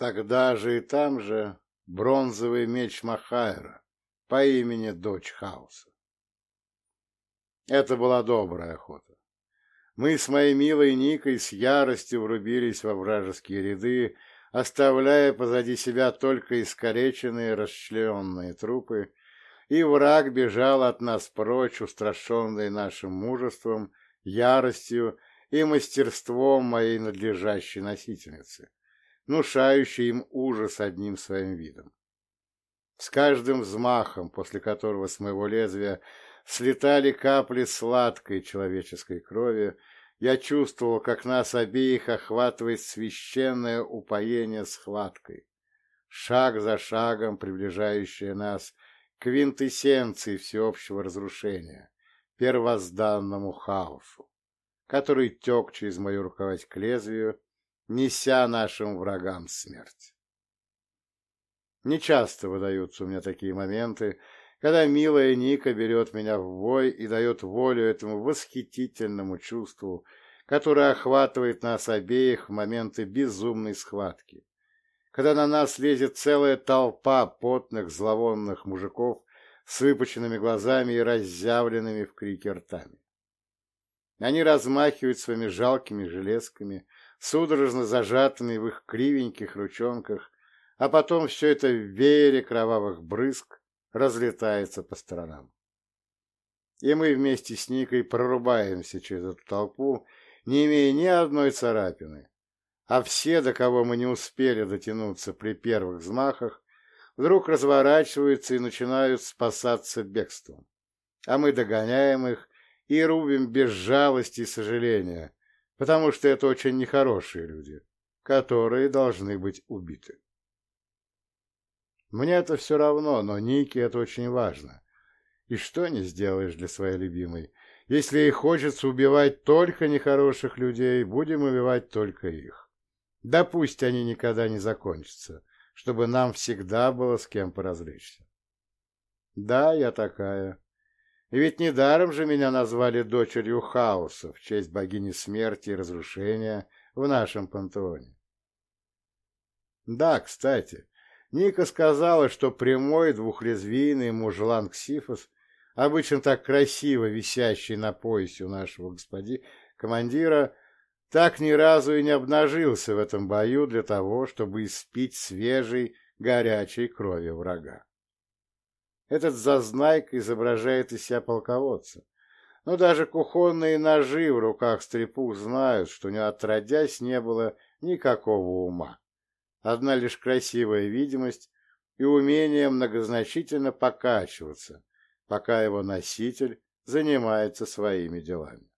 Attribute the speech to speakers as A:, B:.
A: Тогда же и там же бронзовый меч Махайра по имени Дочь Хаоса. Это была добрая охота. Мы с моей милой Никой с яростью врубились во вражеские ряды, оставляя позади себя только искореченные, расчлененные трупы, и враг бежал от нас прочь, устрашенный нашим мужеством, яростью и мастерством моей надлежащей носительницы, внушающей им ужас одним своим видом. С каждым взмахом, после которого с моего лезвия слетали капли сладкой человеческой крови, я чувствовал, как нас обеих охватывает священное упоение схваткой, шаг за шагом приближающее нас к квинтэссенции всеобщего разрушения, первозданному хаосу, который тек через мою рукоять к лезвию, неся нашим врагам смерть. Нечасто выдаются у меня такие моменты, когда милая Ника берет меня в бой и дает волю этому восхитительному чувству, которое охватывает нас обеих в моменты безумной схватки, когда на нас лезет целая толпа потных зловонных мужиков с выпученными глазами и разъявленными в крике ртами. Они размахивают своими жалкими железками, судорожно зажатыми в их кривеньких ручонках, а потом все это в веере кровавых брызг разлетается по сторонам. И мы вместе с Никой прорубаемся через эту толпу, не имея ни одной царапины, а все, до кого мы не успели дотянуться при первых взмахах, вдруг разворачиваются и начинают спасаться бегством, а мы догоняем их и рубим без жалости и сожаления, потому что это очень нехорошие люди, которые должны быть убиты. Мне это все равно, но Нике это очень важно. И что не сделаешь для своей любимой? Если ей хочется убивать только нехороших людей, будем убивать только их. Да пусть они никогда не закончатся, чтобы нам всегда было с кем поразвлечься. Да, я такая. Ведь недаром же меня назвали дочерью хаоса в честь богини смерти и разрушения в нашем пантеоне. Да, кстати, Ника сказала, что прямой двухлезвийный мужлан Ксифос, обычно так красиво висящий на поясе у нашего господи командира, так ни разу и не обнажился в этом бою для того, чтобы испить свежей, горячей крови врага. Этот зазнайка изображает из себя полководца. Но даже кухонные ножи в руках стрепух знают, что у него отродясь не было никакого ума одна лишь красивая видимость и умение многозначительно покачиваться, пока его носитель занимается своими делами.